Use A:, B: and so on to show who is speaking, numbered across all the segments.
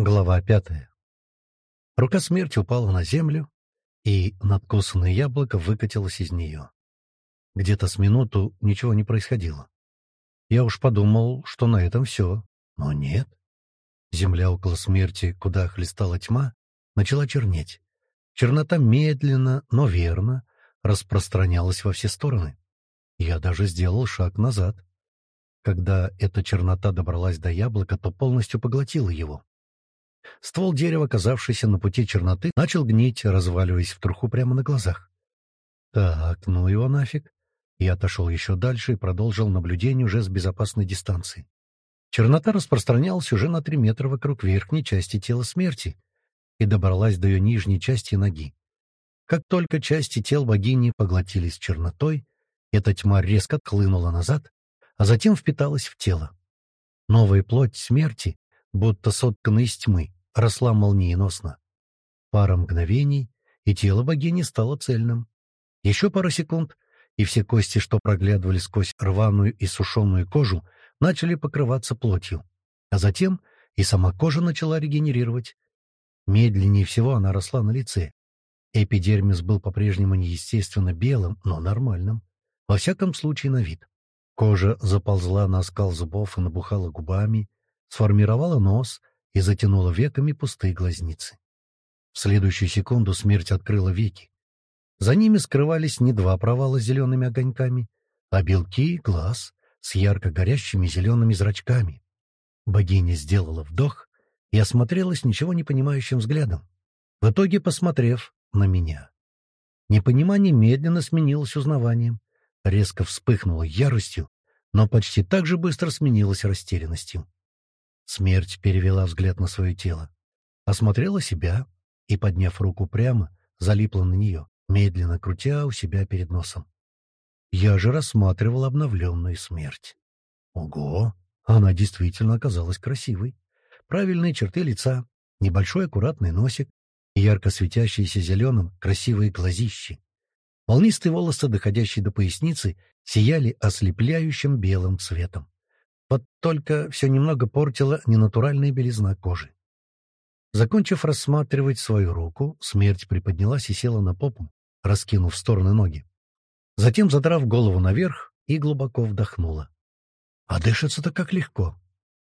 A: Глава пятая. Рука смерти упала на землю, и надкусанное яблоко выкатилось из нее. Где-то с минуту ничего не происходило. Я уж подумал, что на этом все, но нет. Земля около смерти, куда хлестала тьма, начала чернеть. Чернота медленно, но верно распространялась во все стороны. Я даже сделал шаг назад. Когда эта чернота добралась до яблока, то полностью поглотила его. Ствол дерева, оказавшийся на пути черноты, начал гнить, разваливаясь в труху прямо на глазах. Так, ну его нафиг. Я отошел еще дальше и продолжил наблюдение уже с безопасной дистанции. Чернота распространялась уже на три метра вокруг верхней части тела смерти и добралась до ее нижней части ноги. Как только части тел богини поглотились чернотой, эта тьма резко отхлынула назад, а затем впиталась в тело. Новая плоть смерти будто сотканная из тьмы, росла молниеносно. Пара мгновений, и тело богини стало цельным. Еще пара секунд, и все кости, что проглядывали сквозь рваную и сушеную кожу, начали покрываться плотью. А затем и сама кожа начала регенерировать. Медленнее всего она росла на лице. Эпидермис был по-прежнему неестественно белым, но нормальным. Во всяком случае, на вид. Кожа заползла на скал зубов и набухала губами, сформировала нос и затянула веками пустые глазницы. В следующую секунду смерть открыла веки. За ними скрывались не два провала с зелеными огоньками, а белки глаз с ярко горящими зелеными зрачками. Богиня сделала вдох и осмотрелась ничего не понимающим взглядом, в итоге посмотрев на меня. Непонимание медленно сменилось узнаванием, резко вспыхнуло яростью, но почти так же быстро сменилось растерянностью. Смерть перевела взгляд на свое тело, осмотрела себя и, подняв руку прямо, залипла на нее, медленно крутя у себя перед носом. Я же рассматривал обновленную смерть. Ого! Она действительно оказалась красивой. Правильные черты лица, небольшой аккуратный носик, ярко светящиеся зеленым красивые глазищи. Волнистые волосы, доходящие до поясницы, сияли ослепляющим белым цветом. Вот только все немного портила ненатуральная белизна кожи. Закончив рассматривать свою руку, смерть приподнялась и села на попу, раскинув в стороны ноги. Затем, задрав голову наверх, и глубоко вдохнула. А дышится-то как легко.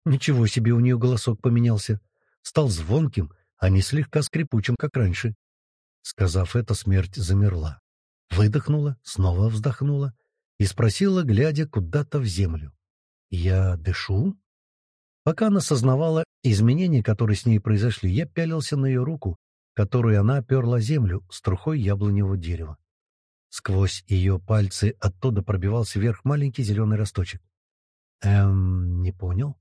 A: Ничего себе у нее голосок поменялся. Стал звонким, а не слегка скрипучим, как раньше. Сказав это, смерть замерла. Выдохнула, снова вздохнула и спросила, глядя куда-то в землю. Я дышу? Пока она сознавала изменения, которые с ней произошли, я пялился на ее руку, которую она оперла землю с трухой яблоневого дерева. Сквозь ее пальцы оттуда пробивался вверх маленький зеленый росточек. Эм, не понял.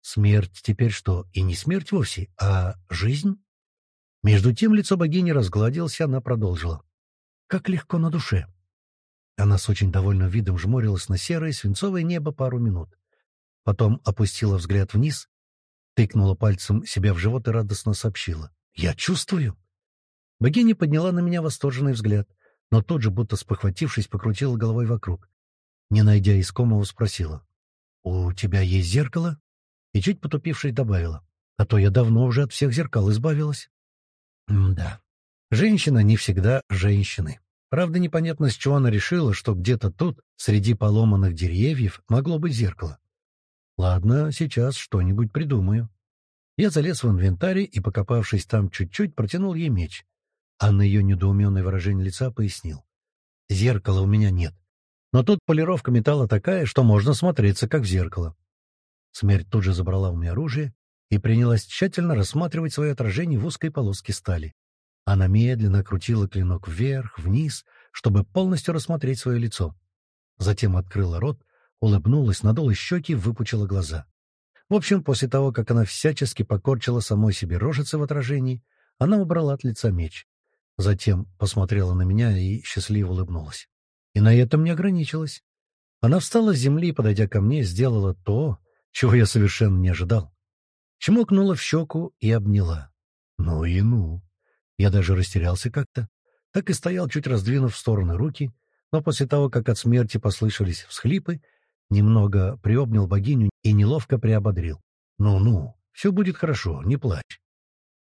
A: Смерть теперь что, и не смерть вовсе, а жизнь? Между тем лицо богини разгладилось, и она продолжила. Как легко на душе. Она с очень довольным видом жмурилась на серое свинцовое небо пару минут. Потом опустила взгляд вниз, тыкнула пальцем себя в живот и радостно сообщила. «Я чувствую!» Богиня подняла на меня восторженный взгляд, но тут же, будто спохватившись, покрутила головой вокруг. Не найдя искомого, спросила. «У тебя есть зеркало?» И чуть потупившись добавила. «А то я давно уже от всех зеркал избавилась». да. Женщина не всегда женщины. Правда, непонятно, с чего она решила, что где-то тут, среди поломанных деревьев, могло быть зеркало. Ладно, сейчас что-нибудь придумаю. Я залез в инвентарь и, покопавшись там чуть-чуть, протянул ей меч. А на ее недоуменное выражение лица пояснил. Зеркала у меня нет. Но тут полировка металла такая, что можно смотреться, как в зеркало. Смерть тут же забрала у меня оружие и принялась тщательно рассматривать свое отражение в узкой полоске стали. Она медленно крутила клинок вверх, вниз, чтобы полностью рассмотреть свое лицо. Затем открыла рот улыбнулась, надула щеки, выпучила глаза. В общем, после того, как она всячески покорчила самой себе рожицы в отражении, она убрала от лица меч. Затем посмотрела на меня и счастливо улыбнулась. И на этом не ограничилась. Она встала с земли и, подойдя ко мне, сделала то, чего я совершенно не ожидал. Чмокнула в щеку и обняла. Ну и ну. Я даже растерялся как-то. Так и стоял, чуть раздвинув в стороны руки, но после того, как от смерти послышались всхлипы, Немного приобнял богиню и неловко приободрил. «Ну-ну, все будет хорошо, не плачь.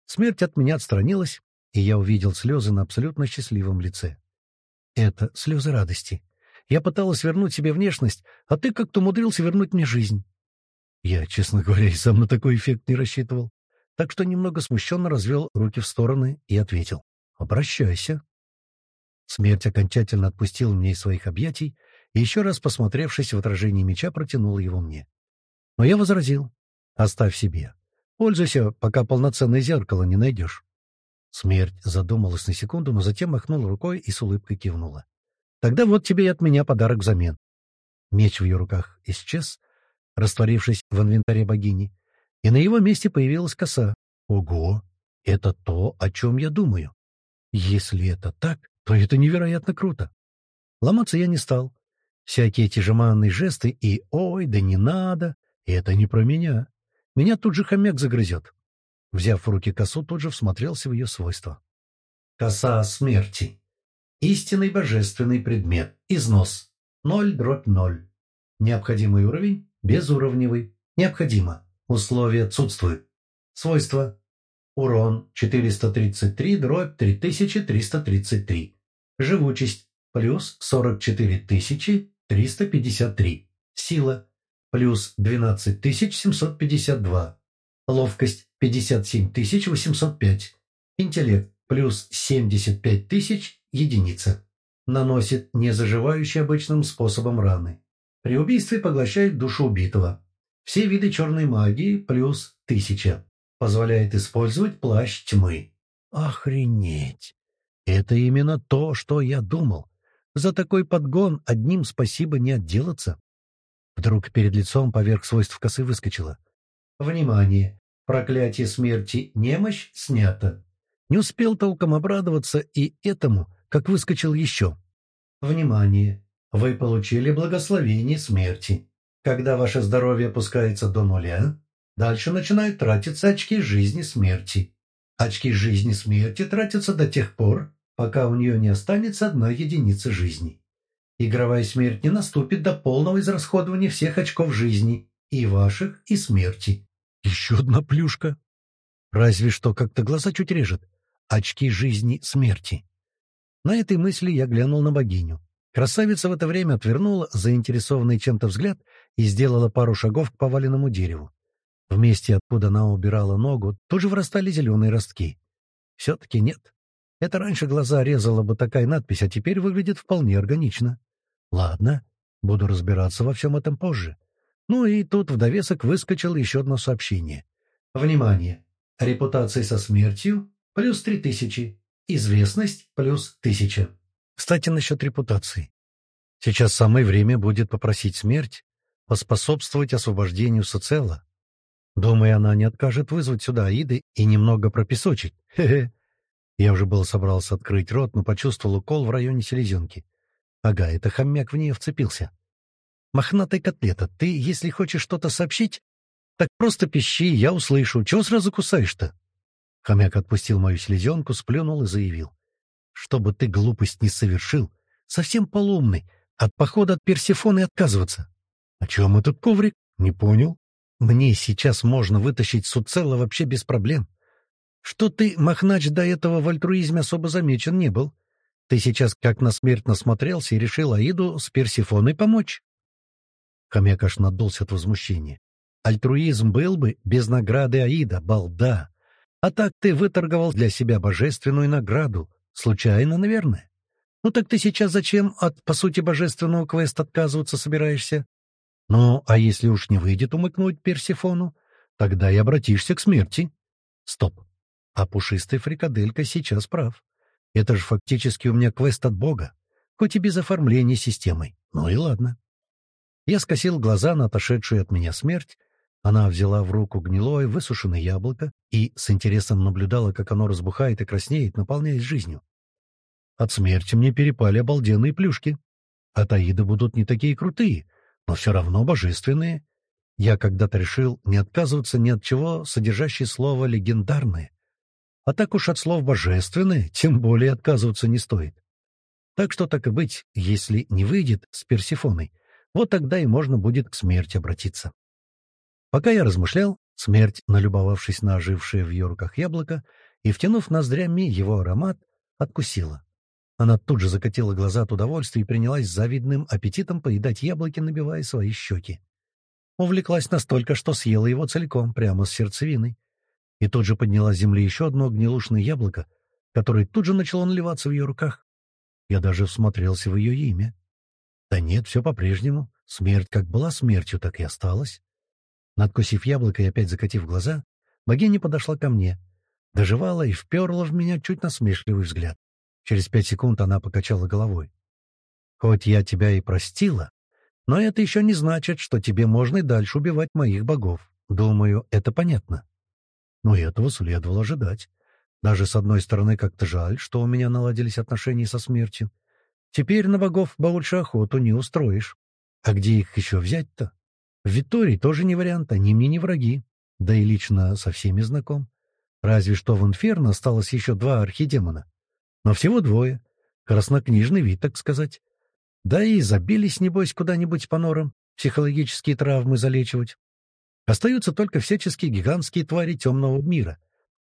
A: Смерть от меня отстранилась, и я увидел слезы на абсолютно счастливом лице. Это слезы радости. Я пыталась вернуть себе внешность, а ты как-то умудрился вернуть мне жизнь. Я, честно говоря, и сам на такой эффект не рассчитывал, так что немного смущенно развел руки в стороны и ответил. «Обращайся». Смерть окончательно отпустила мне из своих объятий и, еще раз посмотревшись в отражение меча, протянула его мне. Но я возразил. «Оставь себе. Пользуйся, пока полноценное зеркало не найдешь». Смерть задумалась на секунду, но затем махнула рукой и с улыбкой кивнула. «Тогда вот тебе и от меня подарок взамен». Меч в ее руках исчез, растворившись в инвентаре богини, и на его месте появилась коса. Ого! Это то, о чем я думаю. Если это так, то это невероятно круто. Ломаться я не стал. Всякие эти жеманные жесты и «ой, да не надо» — это не про меня. Меня тут же хомяк загрызет. Взяв в руки косу, тут же всмотрелся в ее свойства. Коса смерти. Истинный божественный предмет. Износ. Ноль дробь ноль. Необходимый уровень. Безуровневый. Необходимо. Условия отсутствуют. Свойства. Урон 433 дробь 3333. Живучесть плюс 44 353. Сила плюс 12752. Ловкость 57 805. Интеллект плюс 75 тысяч единица. Наносит незаживающие обычным способом раны. При убийстве поглощает душу убитого. Все виды черной магии плюс 1000. Позволяет использовать плащ тьмы. Охренеть! Это именно то, что я думал. За такой подгон одним спасибо не отделаться. Вдруг перед лицом поверх свойств косы выскочило. Внимание! Проклятие смерти немощь снято. Не успел толком обрадоваться и этому, как выскочил еще. Внимание! Вы получили благословение смерти. Когда ваше здоровье опускается до нуля, дальше начинают тратиться очки жизни смерти. Очки жизни смерти тратятся до тех пор, пока у нее не останется одной единицы жизни. Игровая смерть не наступит до полного израсходования всех очков жизни, и ваших, и смерти. Еще одна плюшка. Разве что как-то глаза чуть режет. Очки жизни смерти. На этой мысли я глянул на богиню. Красавица в это время отвернула заинтересованный чем-то взгляд и сделала пару шагов к поваленному дереву. В месте, откуда она убирала ногу, тоже вырастали зеленые ростки. Все-таки нет. Это раньше глаза резала бы такая надпись, а теперь выглядит вполне органично. Ладно, буду разбираться во всем этом позже. Ну и тут в довесок выскочило еще одно сообщение. Внимание! Репутация со смертью плюс три тысячи. Известность плюс тысяча. Кстати, насчет репутации. Сейчас самое время будет попросить смерть поспособствовать освобождению Соцела. Думаю, она не откажет вызвать сюда Аиды и немного пропесочить. Хе-хе. Я уже был собрался открыть рот, но почувствовал укол в районе селезенки. Ага, это хомяк в нее вцепился. «Мохнатая котлета, ты, если хочешь что-то сообщить, так просто пищи, я услышу. Чего сразу кусаешь-то?» Хомяк отпустил мою селезенку, сплюнул и заявил. «Чтобы ты глупость не совершил, совсем полумный, от похода от Персифоны отказываться». «О чем этот коврик? Не понял». «Мне сейчас можно вытащить Суцелла вообще без проблем. Что ты, Махнач, до этого в альтруизме особо замечен не был. Ты сейчас как на смерть насмотрелся и решил Аиду с Персифоной помочь. Хомяк аж надулся от возмущения. Альтруизм был бы без награды Аида, балда. А так ты выторговал для себя божественную награду. Случайно, наверное. Ну так ты сейчас зачем от, по сути, божественного квеста отказываться собираешься? Ну, а если уж не выйдет умыкнуть Персифону, тогда и обратишься к смерти. Стоп. А пушистый фрикаделька сейчас прав. Это же фактически у меня квест от бога, хоть и без оформления системой. Ну и ладно. Я скосил глаза на отошедшую от меня смерть. Она взяла в руку гнилое, высушенное яблоко и с интересом наблюдала, как оно разбухает и краснеет, наполняясь жизнью. От смерти мне перепали обалденные плюшки. От Аида будут не такие крутые, но все равно божественные. Я когда-то решил не отказываться ни от чего, содержащее слово «легендарное». А так уж от слов «божественное» тем более отказываться не стоит. Так что, так и быть, если не выйдет с Персифоной, вот тогда и можно будет к смерти обратиться. Пока я размышлял, Смерть, налюбовавшись на ожившее в ее руках яблоко и втянув ноздрями его аромат, откусила. Она тут же закатила глаза от удовольствия и принялась с завидным аппетитом поедать яблоки, набивая свои щеки. Увлеклась настолько, что съела его целиком, прямо с сердцевиной. И тут же подняла с земли еще одно гнилушное яблоко, которое тут же начало наливаться в ее руках. Я даже всмотрелся в ее имя. Да нет, все по-прежнему. Смерть как была смертью, так и осталась. Надкусив яблоко и опять закатив глаза, богиня подошла ко мне, доживала и вперла в меня чуть насмешливый взгляд. Через пять секунд она покачала головой. «Хоть я тебя и простила, но это еще не значит, что тебе можно и дальше убивать моих богов. Думаю, это понятно». Но этого следовало ожидать. Даже с одной стороны как-то жаль, что у меня наладились отношения со смертью. Теперь на богов больше охоту не устроишь. А где их еще взять-то? В Витории тоже не вариант, они мне не враги. Да и лично со всеми знаком. Разве что в Инферно осталось еще два архидемона. Но всего двое. Краснокнижный вид, так сказать. Да и забились, небось, куда-нибудь по норам, психологические травмы залечивать. Остаются только всяческие гигантские твари темного мира,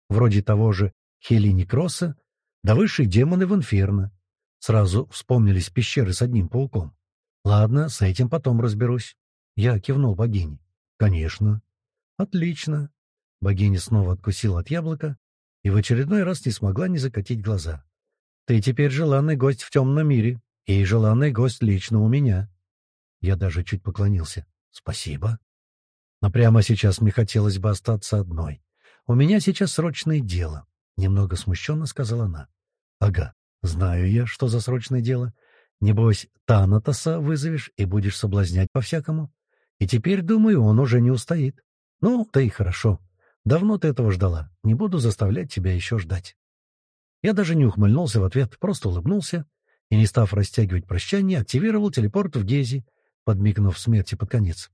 A: вроде того же Хелини Кросса, да высшие демоны в Инферно. Сразу вспомнились пещеры с одним пауком. Ладно, с этим потом разберусь. Я кивнул богине. «Конечно». «Отлично». Богиня снова откусила от яблока и в очередной раз не смогла не закатить глаза. «Ты теперь желанный гость в темном мире и желанный гость лично у меня». Я даже чуть поклонился. «Спасибо». Но прямо сейчас мне хотелось бы остаться одной. У меня сейчас срочное дело. Немного смущенно сказала она. «Ага, знаю я, что за срочное дело. Небось, Танатоса вызовешь и будешь соблазнять по-всякому. И теперь, думаю, он уже не устоит. Ну, да и хорошо. Давно ты этого ждала. Не буду заставлять тебя еще ждать. Я даже не ухмыльнулся в ответ, просто улыбнулся и, не став растягивать прощание, активировал телепорт в Гези, подмигнув смерти под конец.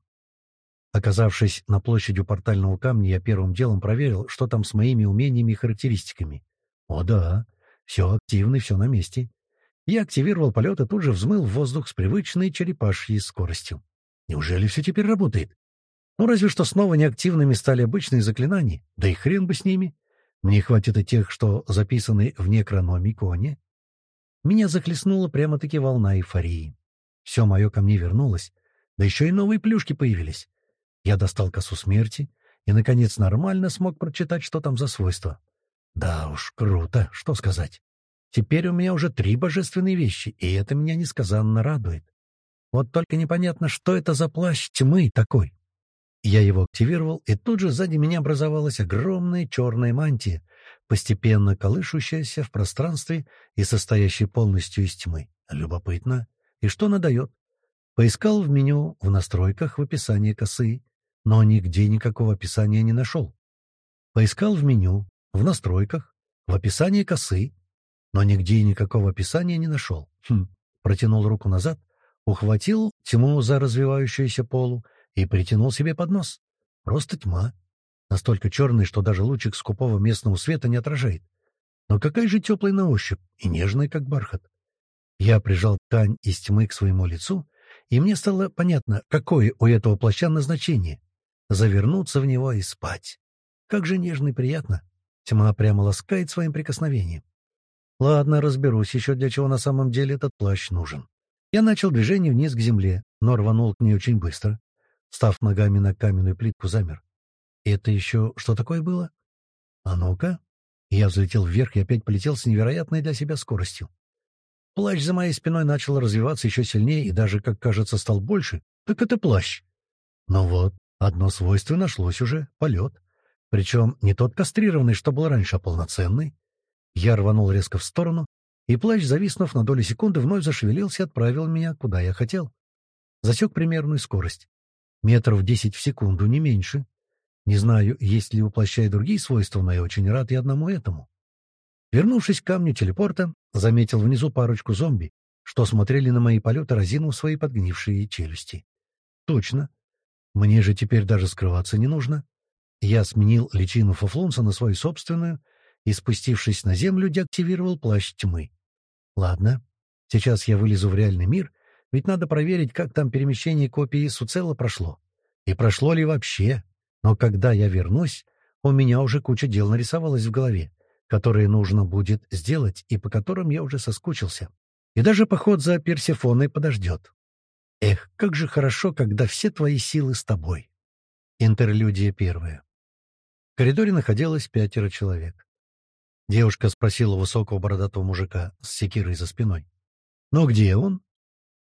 A: Оказавшись на площади у портального камня, я первым делом проверил, что там с моими умениями и характеристиками. О да, все активно и все на месте. Я активировал полет и тут же взмыл в воздух с привычной черепашьей скоростью. Неужели все теперь работает? Ну, разве что снова неактивными стали обычные заклинания. Да и хрен бы с ними. Мне хватит и тех, что записаны в некрономиконе. Меня захлестнула прямо-таки волна эйфории. Все мое ко мне вернулось. Да еще и новые плюшки появились. Я достал косу смерти и, наконец, нормально смог прочитать, что там за свойства. Да уж, круто, что сказать. Теперь у меня уже три божественные вещи, и это меня несказанно радует. Вот только непонятно, что это за плащ тьмы такой. Я его активировал, и тут же сзади меня образовалась огромная черная мантия, постепенно колышущаяся в пространстве и состоящая полностью из тьмы. Любопытно. И что она дает? Поискал в меню, в настройках, в описании косы, но нигде никакого описания не нашел. Поискал в меню, в настройках, в описании косы, но нигде никакого описания не нашел. Хм. Протянул руку назад, ухватил тьму за развивающуюся полу и притянул себе под нос. Просто тьма. Настолько черная, что даже лучик скупого местного света не отражает. Но какая же теплая на ощупь и нежная, как бархат. Я прижал ткань из тьмы к своему лицу, и мне стало понятно, какое у этого плаща назначение — завернуться в него и спать. Как же нежно и приятно. Тьма прямо ласкает своим прикосновением. Ладно, разберусь еще, для чего на самом деле этот плащ нужен. Я начал движение вниз к земле, но рванул к ней очень быстро. Став ногами на каменную плитку, замер. Это еще что такое было? А ну-ка. Я взлетел вверх и опять полетел с невероятной для себя скоростью. Плащ за моей спиной начал развиваться еще сильнее и даже, как кажется, стал больше. Так это плащ. Ну вот, одно свойство нашлось уже — полет. Причем не тот кастрированный, что был раньше, а полноценный. Я рванул резко в сторону, и плащ, зависнув на долю секунды, вновь зашевелился и отправил меня, куда я хотел. Засек примерную скорость. Метров десять в секунду, не меньше. Не знаю, есть ли у плаща и другие свойства, но я очень рад и одному этому. Вернувшись к камню телепорта, заметил внизу парочку зомби, что смотрели на мои полеты, разинув свои подгнившие челюсти. Точно. Мне же теперь даже скрываться не нужно. Я сменил личину Фафлунса на свою собственную и, спустившись на землю, деактивировал плащ тьмы. Ладно, сейчас я вылезу в реальный мир, ведь надо проверить, как там перемещение копии Суцела прошло. И прошло ли вообще. Но когда я вернусь, у меня уже куча дел нарисовалась в голове, которые нужно будет сделать и по которым я уже соскучился. И даже поход за Персефоной подождет. Эх, как же хорошо, когда все твои силы с тобой. Интерлюдия первая. В коридоре находилось пятеро человек. Девушка спросила высокого бородатого мужика с секирой за спиной. «Ну где он?»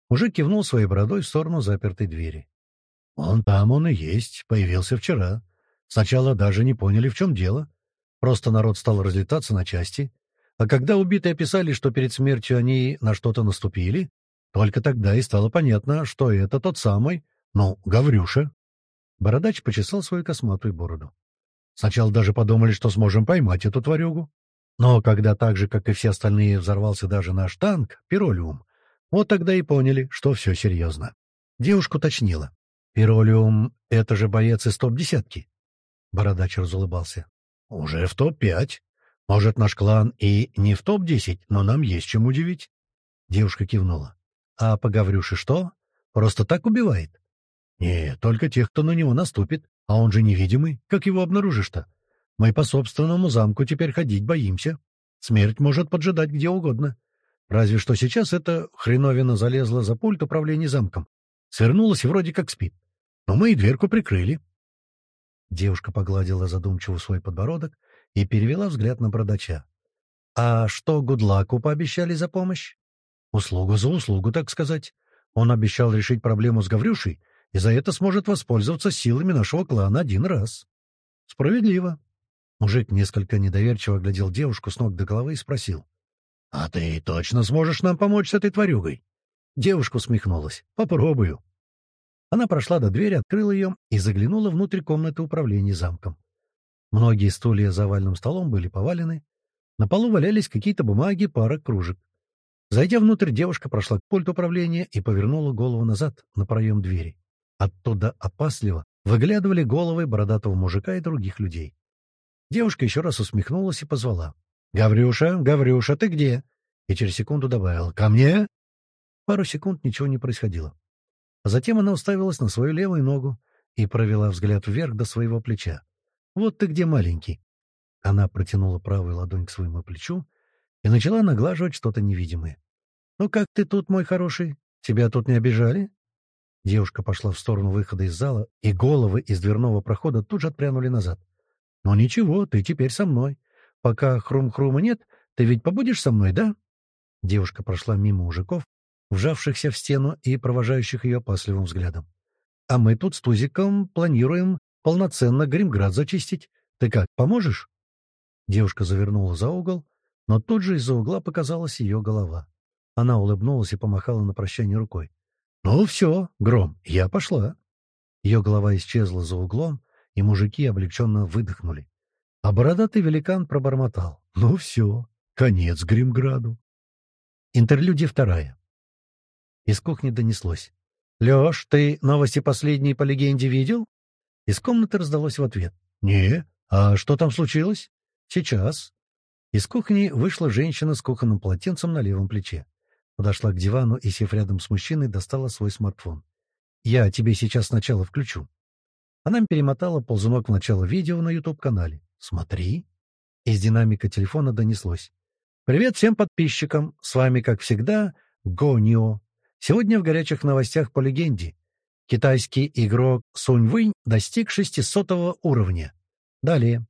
A: Мужик кивнул своей бородой в сторону запертой двери. «Он там, он и есть. Появился вчера. Сначала даже не поняли, в чем дело. Просто народ стал разлетаться на части. А когда убитые описали, что перед смертью они на что-то наступили, только тогда и стало понятно, что это тот самый, ну, Гаврюша. Бородач почесал свою косматую бороду. Сначала даже подумали, что сможем поймать эту тварюгу. Но когда так же, как и все остальные, взорвался даже наш танк, Пиролиум, вот тогда и поняли, что все серьезно. Девушка уточнила. «Пиролиум — это же боец из топ-десятки?» Бородач разулыбался. «Уже в топ-5. Может, наш клан и не в топ-10, но нам есть чем удивить». Девушка кивнула. «А по Гаврюше что? Просто так убивает?» «Не, только тех, кто на него наступит. А он же невидимый. Как его обнаружишь-то? Мы по собственному замку теперь ходить боимся. Смерть может поджидать где угодно. Разве что сейчас эта хреновина залезла за пульт управления замком. Свернулась и вроде как спит. Но мы и дверку прикрыли. Девушка погладила задумчиво свой подбородок и перевела взгляд на продача. «А что Гудлаку пообещали за помощь?» «Услугу за услугу, так сказать. Он обещал решить проблему с Гаврюшей, и за это сможет воспользоваться силами нашего клана один раз». «Справедливо». Мужик несколько недоверчиво глядел девушку с ног до головы и спросил. «А ты точно сможешь нам помочь с этой тварюгой?» Девушка усмехнулась. «Попробую». Она прошла до двери, открыла ее и заглянула внутрь комнаты управления замком. Многие стулья за овальным столом были повалены. На полу валялись какие-то бумаги, пара кружек. Зайдя внутрь, девушка прошла к пульту управления и повернула голову назад, на проем двери. Оттуда опасливо выглядывали головы бородатого мужика и других людей. Девушка еще раз усмехнулась и позвала. «Гаврюша, Гаврюша, ты где?» И через секунду добавила. «Ко мне?» Пару секунд ничего не происходило. А затем она уставилась на свою левую ногу и провела взгляд вверх до своего плеча. «Вот ты где, маленький!» Она протянула правую ладонь к своему плечу и начала наглаживать что-то невидимое. «Ну как ты тут, мой хороший? Тебя тут не обижали?» Девушка пошла в сторону выхода из зала, и головы из дверного прохода тут же отпрянули назад. «Ну ничего, ты теперь со мной. Пока хрум-хрума нет, ты ведь побудешь со мной, да?» Девушка прошла мимо мужиков, вжавшихся в стену и провожающих ее опасливым взглядом. «А мы тут с Тузиком планируем полноценно Гримград зачистить. Ты как, поможешь?» Девушка завернула за угол, но тут же из-за угла показалась ее голова. Она улыбнулась и помахала на прощание рукой. «Ну все, Гром, я пошла». Ее голова исчезла за углом, и мужики облегченно выдохнули. А бородатый великан пробормотал. «Ну все, конец Гримграду». Интерлюдия вторая. Из кухни донеслось. «Леш, ты новости последние по легенде видел?» Из комнаты раздалось в ответ. «Не, а что там случилось?» «Сейчас». Из кухни вышла женщина с кухонным полотенцем на левом плече. Подошла к дивану и, сев рядом с мужчиной, достала свой смартфон. «Я тебе сейчас сначала включу». Она перемотала ползунок в начало видео на YouTube-канале. «Смотри». Из динамика телефона донеслось. «Привет всем подписчикам! С вами, как всегда, Гонио. Сегодня в горячих новостях по легенде. Китайский игрок Сунь Вынь достиг 600 уровня. Далее.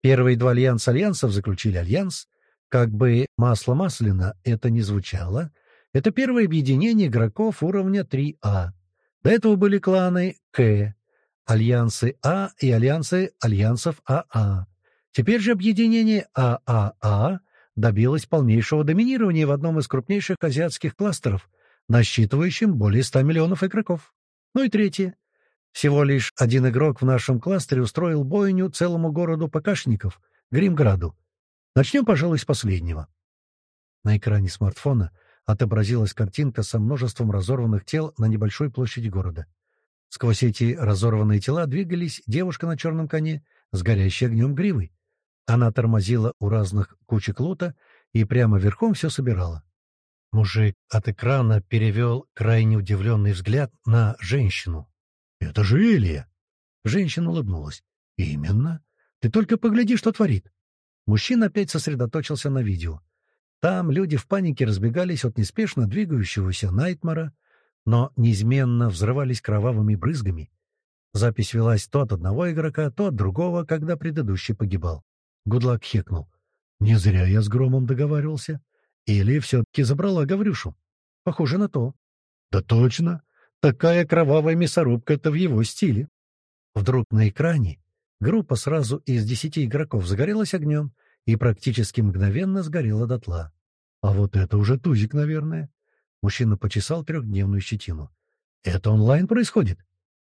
A: Первые два альянса альянсов заключили альянс. Как бы масло масляно это не звучало, это первое объединение игроков уровня 3А. До этого были кланы К, альянсы А и альянсы альянсов АА. Теперь же объединение ААА добилось полнейшего доминирования в одном из крупнейших азиатских кластеров, насчитывающим более 100 миллионов игроков. Ну и третье. Всего лишь один игрок в нашем кластере устроил бойню целому городу покашников, Гримграду. Начнем, пожалуй, с последнего. На экране смартфона отобразилась картинка со множеством разорванных тел на небольшой площади города. Сквозь эти разорванные тела двигались девушка на черном коне с горящей огнем гривой. Она тормозила у разных кучек лута и прямо верхом все собирала. Мужик от экрана перевел крайне удивленный взгляд на женщину. «Это же Элия!» Женщина улыбнулась. «Именно. Ты только погляди, что творит». Мужчина опять сосредоточился на видео. Там люди в панике разбегались от неспешно двигающегося Найтмара, но неизменно взрывались кровавыми брызгами. Запись велась то от одного игрока, то от другого, когда предыдущий погибал. Гудлак хекнул. «Не зря я с Громом договаривался. Или все-таки забрала Гаврюшу? Похоже на то». «Да точно. Такая кровавая мясорубка — это в его стиле». Вдруг на экране группа сразу из десяти игроков загорелась огнем и практически мгновенно сгорела дотла. А вот это уже тузик, наверное. Мужчина почесал трехдневную щетину. «Это онлайн происходит?»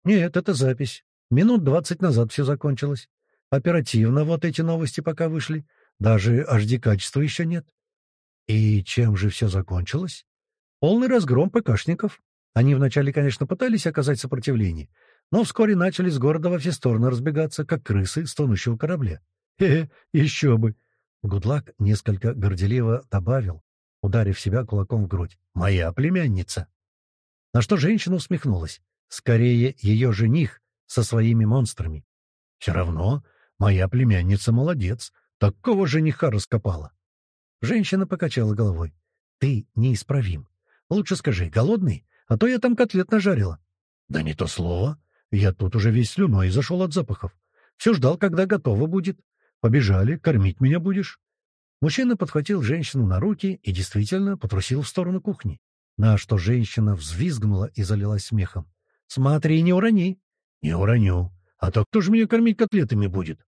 A: «Нет, это запись. Минут двадцать назад все закончилось. Оперативно вот эти новости пока вышли. Даже HD-качества еще нет». «И чем же все закончилось?» «Полный разгром ПКшников. Они вначале, конечно, пытались оказать сопротивление, но вскоре начали с города во все стороны разбегаться, как крысы с тонущего корабля. Хе-хе, еще бы!» Гудлак несколько горделиво добавил, ударив себя кулаком в грудь. «Моя племянница!» На что женщина усмехнулась. Скорее, ее жених со своими монстрами. Все равно моя племянница молодец. Такого жениха раскопала. Женщина покачала головой. Ты неисправим. Лучше скажи, голодный? А то я там котлет нажарила. Да не то слово. Я тут уже весь слюной зашел от запахов. Все ждал, когда готово будет. Побежали, кормить меня будешь. Мужчина подхватил женщину на руки и действительно потрусил в сторону кухни. На что женщина взвизгнула и залилась смехом. Смотри, не урони. Не уроню. А то кто же меня кормить котлетами будет?